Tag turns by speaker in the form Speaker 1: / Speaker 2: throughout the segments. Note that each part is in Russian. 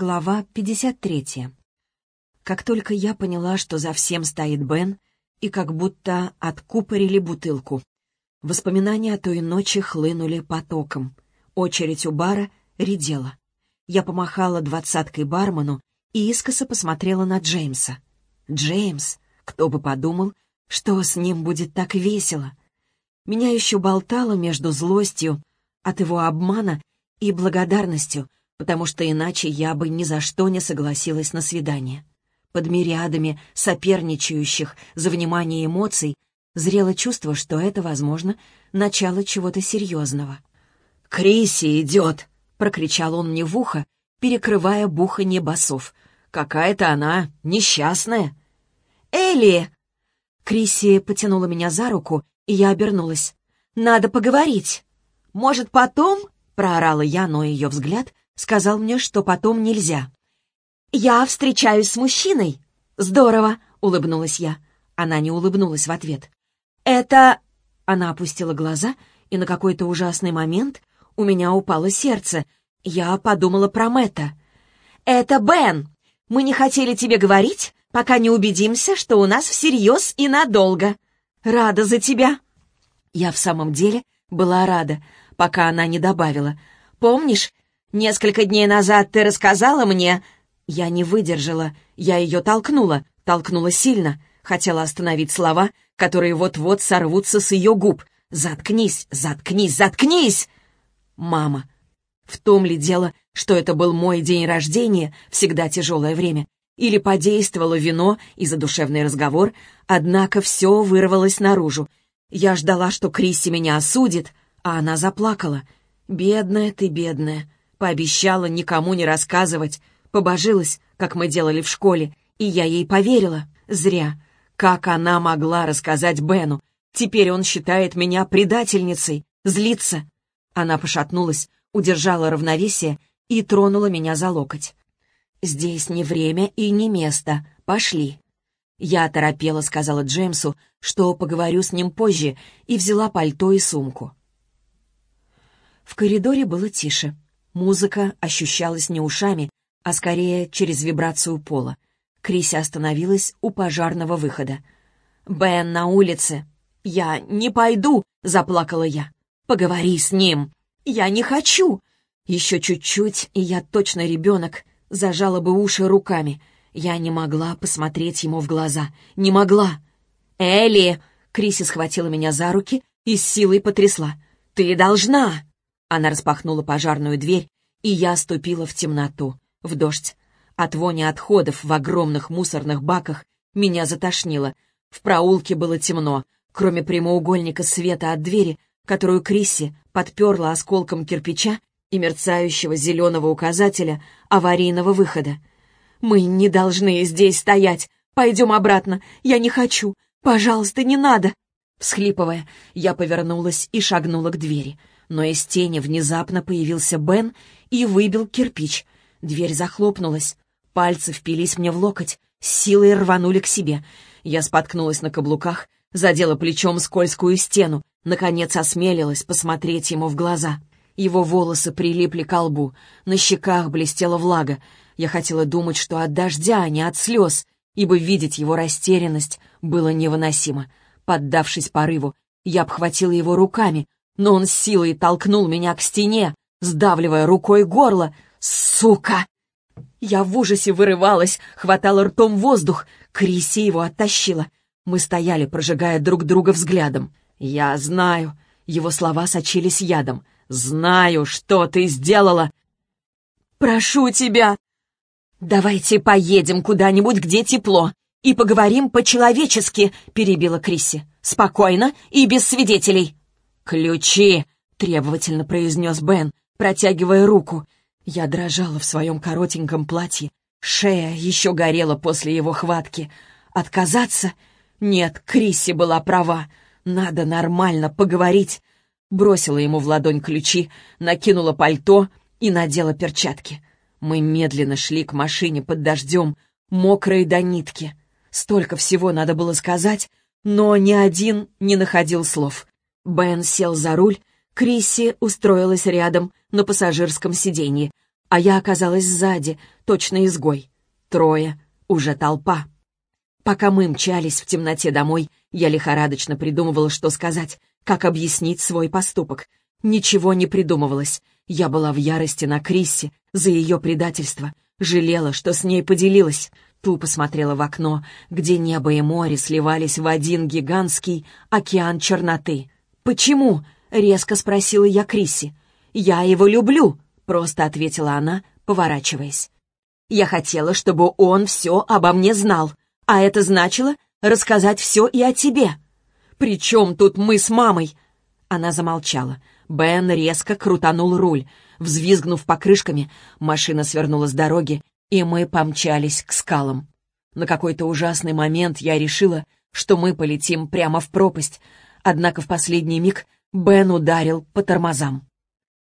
Speaker 1: Глава 53. Как только я поняла, что за всем стоит Бен, и как будто откупорили бутылку. Воспоминания о той ночи хлынули потоком. Очередь у бара редела. Я помахала двадцаткой бармену и искоса посмотрела на Джеймса. Джеймс, кто бы подумал, что с ним будет так весело. Меня еще болтало между злостью от его обмана и благодарностью — потому что иначе я бы ни за что не согласилась на свидание. Под мириадами соперничающих за внимание эмоций зрело чувство, что это, возможно, начало чего-то серьезного. «Криси идет!» — прокричал он мне в ухо, перекрывая буханье басов. «Какая-то она несчастная!» «Элли!» Криси потянула меня за руку, и я обернулась. «Надо поговорить!» «Может, потом?» — проорала я, но ее взгляд сказал мне, что потом нельзя. «Я встречаюсь с мужчиной». «Здорово», — улыбнулась я. Она не улыбнулась в ответ. «Это...» Она опустила глаза, и на какой-то ужасный момент у меня упало сердце. Я подумала про Мэтта. «Это Бен. Мы не хотели тебе говорить, пока не убедимся, что у нас всерьез и надолго. Рада за тебя». Я в самом деле была рада, пока она не добавила. «Помнишь, Несколько дней назад ты рассказала мне...» Я не выдержала. Я ее толкнула. Толкнула сильно. Хотела остановить слова, которые вот-вот сорвутся с ее губ. «Заткнись! Заткнись! Заткнись!» «Мама!» В том ли дело, что это был мой день рождения, всегда тяжелое время, или подействовало вино и задушевный разговор, однако все вырвалось наружу. Я ждала, что Крисси меня осудит, а она заплакала. «Бедная ты, бедная!» Пообещала никому не рассказывать. Побожилась, как мы делали в школе, и я ей поверила. Зря. Как она могла рассказать Бену? Теперь он считает меня предательницей. Злится. Она пошатнулась, удержала равновесие и тронула меня за локоть. «Здесь не время и не место. Пошли». Я торопела, сказала Джеймсу, что поговорю с ним позже, и взяла пальто и сумку. В коридоре было тише. Музыка ощущалась не ушами, а скорее через вибрацию пола. Криси остановилась у пожарного выхода. «Бен на улице!» «Я не пойду!» — заплакала я. «Поговори с ним!» «Я не хочу!» Еще чуть-чуть, и я точно ребенок, зажала бы уши руками. Я не могла посмотреть ему в глаза. Не могла. «Элли!» — Криси схватила меня за руки и с силой потрясла. «Ты должна!» Она распахнула пожарную дверь, и я ступила в темноту, в дождь. От вони отходов в огромных мусорных баках меня затошнило. В проулке было темно, кроме прямоугольника света от двери, которую Крисси подперла осколком кирпича и мерцающего зеленого указателя аварийного выхода. «Мы не должны здесь стоять. Пойдем обратно. Я не хочу. Пожалуйста, не надо!» Всхлипывая, я повернулась и шагнула к двери но из тени внезапно появился Бен и выбил кирпич. Дверь захлопнулась. Пальцы впились мне в локоть, силой рванули к себе. Я споткнулась на каблуках, задела плечом скользкую стену, наконец осмелилась посмотреть ему в глаза. Его волосы прилипли к лбу, на щеках блестела влага. Я хотела думать, что от дождя, а не от слез, ибо видеть его растерянность было невыносимо. Поддавшись порыву, я обхватила его руками, но он силой толкнул меня к стене, сдавливая рукой горло. «Сука!» Я в ужасе вырывалась, хватала ртом воздух. Криси его оттащила. Мы стояли, прожигая друг друга взглядом. «Я знаю». Его слова сочились ядом. «Знаю, что ты сделала!» «Прошу тебя!» «Давайте поедем куда-нибудь, где тепло, и поговорим по-человечески», — перебила Криси. «Спокойно и без свидетелей». «Ключи!» — требовательно произнес Бен, протягивая руку. Я дрожала в своем коротеньком платье. Шея еще горела после его хватки. Отказаться? Нет, Крисси была права. Надо нормально поговорить. Бросила ему в ладонь ключи, накинула пальто и надела перчатки. Мы медленно шли к машине под дождем, мокрые до нитки. Столько всего надо было сказать, но ни один не находил слов. Бен сел за руль, Крисси устроилась рядом на пассажирском сиденье, а я оказалась сзади, точно изгой. Трое, уже толпа. Пока мы мчались в темноте домой, я лихорадочно придумывала, что сказать, как объяснить свой поступок. Ничего не придумывалось. Я была в ярости на Крисси за ее предательство. Жалела, что с ней поделилась. Тупо смотрела в окно, где небо и море сливались в один гигантский океан черноты. «Почему?» — резко спросила я Крисси. «Я его люблю», — просто ответила она, поворачиваясь. «Я хотела, чтобы он все обо мне знал, а это значило рассказать все и о тебе. «При чем тут мы с мамой?» Она замолчала. Бен резко крутанул руль. Взвизгнув покрышками, машина свернула с дороги, и мы помчались к скалам. На какой-то ужасный момент я решила, что мы полетим прямо в пропасть, однако в последний миг Бен ударил по тормозам.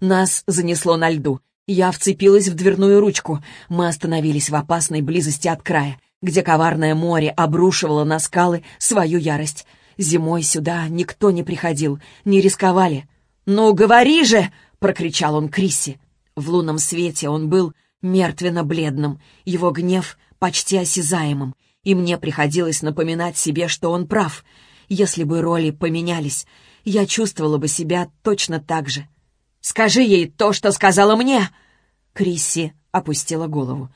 Speaker 1: Нас занесло на льду. Я вцепилась в дверную ручку. Мы остановились в опасной близости от края где коварное море обрушивало на скалы свою ярость. Зимой сюда никто не приходил, не рисковали. «Ну, говори же!» — прокричал он Крисси. В лунном свете он был мертвенно-бледным, его гнев почти осязаемым, и мне приходилось напоминать себе, что он прав. Если бы роли поменялись, я чувствовала бы себя точно так же. «Скажи ей то, что сказала мне!» Крисси опустила голову.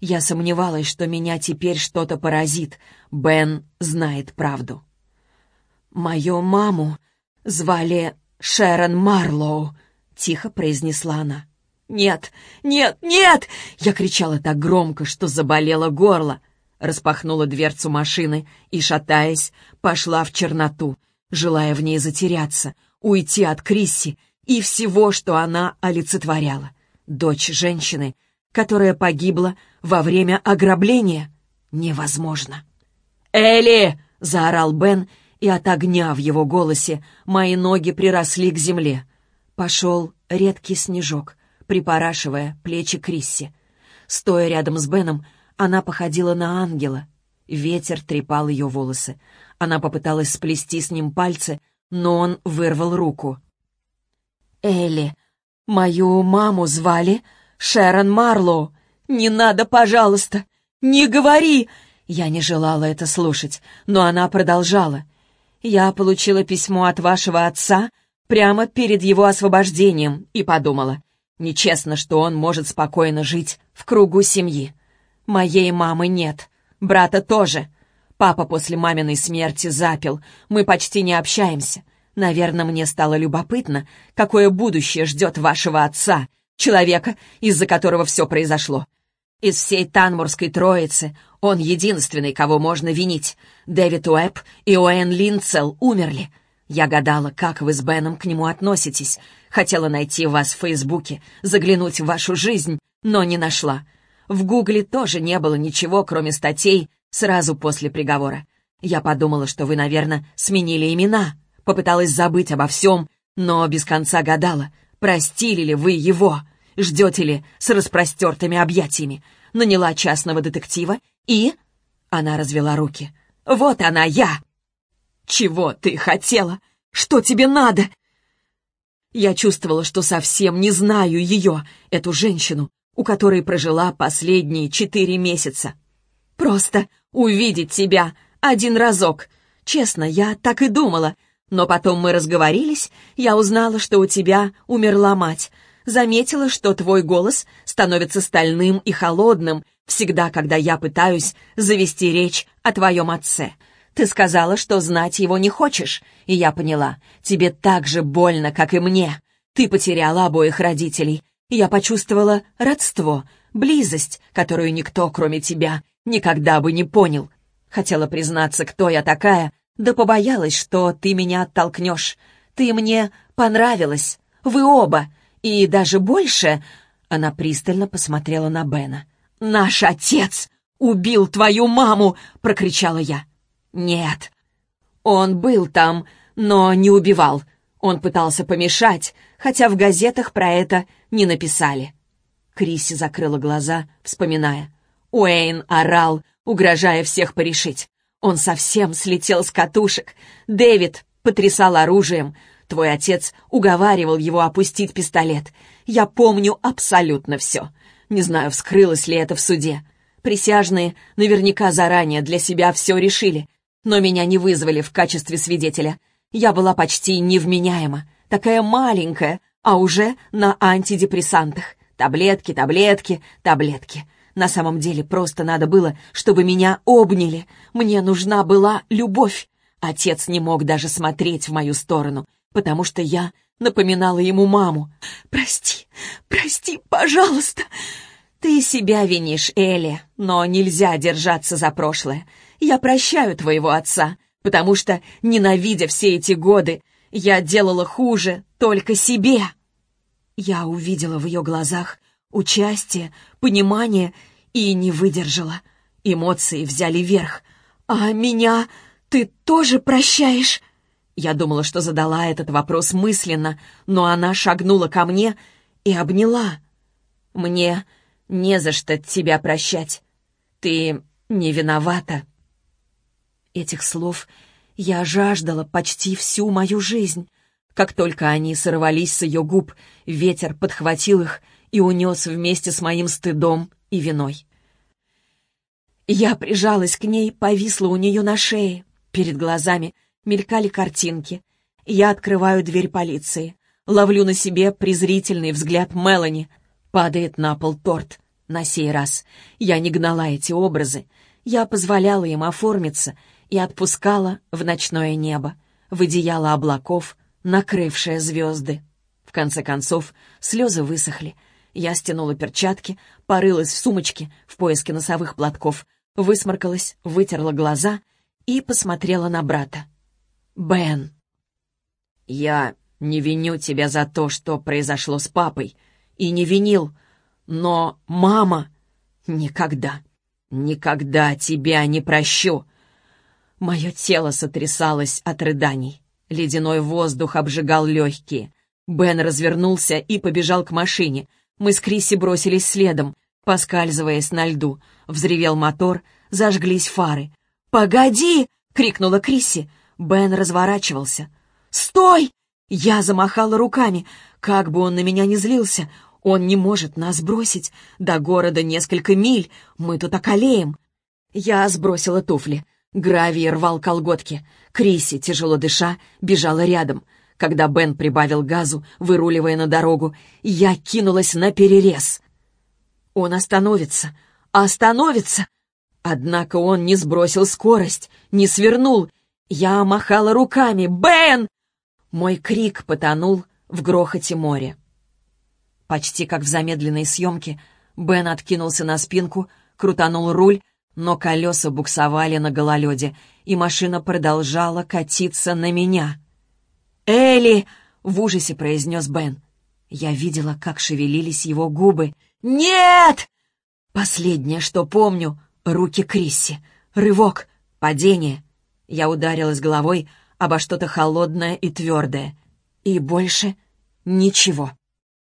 Speaker 1: Я сомневалась, что меня теперь что-то поразит. Бен знает правду. «Мою маму звали Шерон Марлоу», — тихо произнесла она. «Нет, нет, нет!» Я кричала так громко, что заболело горло. Распахнула дверцу машины и, шатаясь, пошла в черноту, желая в ней затеряться, уйти от Крисси и всего, что она олицетворяла. Дочь женщины — которая погибла во время ограбления? Невозможно. «Элли!» — заорал Бен, и от огня в его голосе мои ноги приросли к земле. Пошел редкий снежок, припорашивая плечи Крисси. Стоя рядом с Беном, она походила на ангела. Ветер трепал ее волосы. Она попыталась сплести с ним пальцы, но он вырвал руку. «Элли, мою маму звали Шерон Марлоу! Не надо, пожалуйста! Не говори!» Я не желала это слушать, но она продолжала. «Я получила письмо от вашего отца прямо перед его освобождением и подумала, нечестно, что он может спокойно жить в кругу семьи. Моей мамы нет, брата тоже. Папа после маминой смерти запил, мы почти не общаемся. Наверное, мне стало любопытно, какое будущее ждет вашего отца, человека, из-за которого все произошло. Из всей Танмурской троицы он единственный, кого можно винить. Дэвид Уэбб и Уэн Линцел умерли. Я гадала, как вы с Беном к нему относитесь. Хотела найти вас в Фейсбуке, заглянуть в вашу жизнь, но не нашла. В Гугле тоже не было ничего, кроме статей сразу после приговора. Я подумала, что вы, наверное, сменили имена. Попыталась забыть обо всем, но без конца гадала, простили ли вы его. Ждете ли с распростертыми объятиями? Наняла частного детектива и...» Она развела руки. «Вот она, я!» «Чего ты хотела? Что тебе надо?» Я чувствовала, что совсем не знаю ее, эту женщину, у которой прожила последние четыре месяца. «Просто увидеть тебя один разок. Честно, я так и думала. Но потом мы разговорились, я узнала, что у тебя умерла мать, заметила, что твой голос становится стальным и холодным всегда, когда я пытаюсь завести речь о твоем отце. Ты сказала, что знать его не хочешь, и я поняла, тебе так же больно, как и мне. Ты потеряла обоих родителей, я почувствовала родство, близость, которую никто, кроме тебя, никогда бы не понял. Хотела признаться, кто я такая, да побоялась, что ты меня оттолкнешь. Ты мне понравилась. Вы оба. И даже больше...» Она пристально посмотрела на Бена. «Наш отец убил твою маму!» — прокричала я. «Нет, он был там, но не убивал. Он пытался помешать, хотя в газетах про это не написали». Криси закрыла глаза, вспоминая. Уэйн орал, угрожая всех порешить. Он совсем слетел с катушек. Дэвид потрясал оружием. Твой отец уговаривал его опустить пистолет. Я помню абсолютно все. Не знаю, вскрылось ли это в суде. Присяжные наверняка заранее для себя все решили, но меня не вызвали в качестве свидетеля. Я была почти невменяема, такая маленькая, а уже на антидепрессантах. Таблетки, таблетки, таблетки. На самом деле просто надо было, чтобы меня обняли. Мне нужна была любовь. Отец не мог даже смотреть в мою сторону, потому что я напоминала ему маму. «Прости, прости, пожалуйста!» «Ты себя винишь, Элли, но нельзя держаться за прошлое. Я прощаю твоего отца, потому что, ненавидя все эти годы, я делала хуже только себе». Я увидела в ее глазах участие, понимание и не выдержала. Эмоции взяли верх. «А меня ты тоже прощаешь?» Я думала, что задала этот вопрос мысленно, но она шагнула ко мне и обняла. «Мне не за что тебя прощать. Ты не виновата». Этих слов я жаждала почти всю мою жизнь. Как только они сорвались с ее губ, ветер подхватил их и унес вместе с моим стыдом и виной. Я прижалась к ней, повисла у нее на шее. Перед глазами мелькали картинки. Я открываю дверь полиции. Ловлю на себе презрительный взгляд Мелани. Падает на пол торт. На сей раз я не гнала эти образы. Я позволяла им оформиться и отпускала в ночное небо, в одеяло облаков, накрывшее звезды. В конце концов, слезы высохли. Я стянула перчатки, порылась в сумочке в поиске носовых платков, высморкалась, вытерла глаза и посмотрела на брата. «Бен!» «Я не виню тебя за то, что произошло с папой, и не винил, но мама никогда, никогда тебя не прощу. Мое тело сотрясалось от рыданий. Ледяной воздух обжигал легкие. Бен развернулся и побежал к машине. Мы с Крисси бросились следом, поскальзываясь на льду. Взревел мотор, зажглись фары. «Погоди!» — крикнула Крисси. Бен разворачивался. «Стой!» Я замахала руками. Как бы он на меня не злился, он не может нас бросить. До города несколько миль. Мы тут околеем. Я сбросила туфли. Гравий рвал колготки. Криси, тяжело дыша, бежала рядом. Когда Бен прибавил газу, выруливая на дорогу, я кинулась на перерез. Он остановится. Остановится! Однако он не сбросил скорость, не свернул. Я махала руками. «Бен!» Мой крик потонул в грохоте моря. Почти как в замедленной съемке, Бен откинулся на спинку, крутанул руль, но колеса буксовали на гололеде, и машина продолжала катиться на меня. «Элли!» — в ужасе произнес Бен. Я видела, как шевелились его губы. «Нет!» Последнее, что помню — руки Крисси. Рывок, падение. Я ударилась головой обо что-то холодное и твердое. И больше ничего.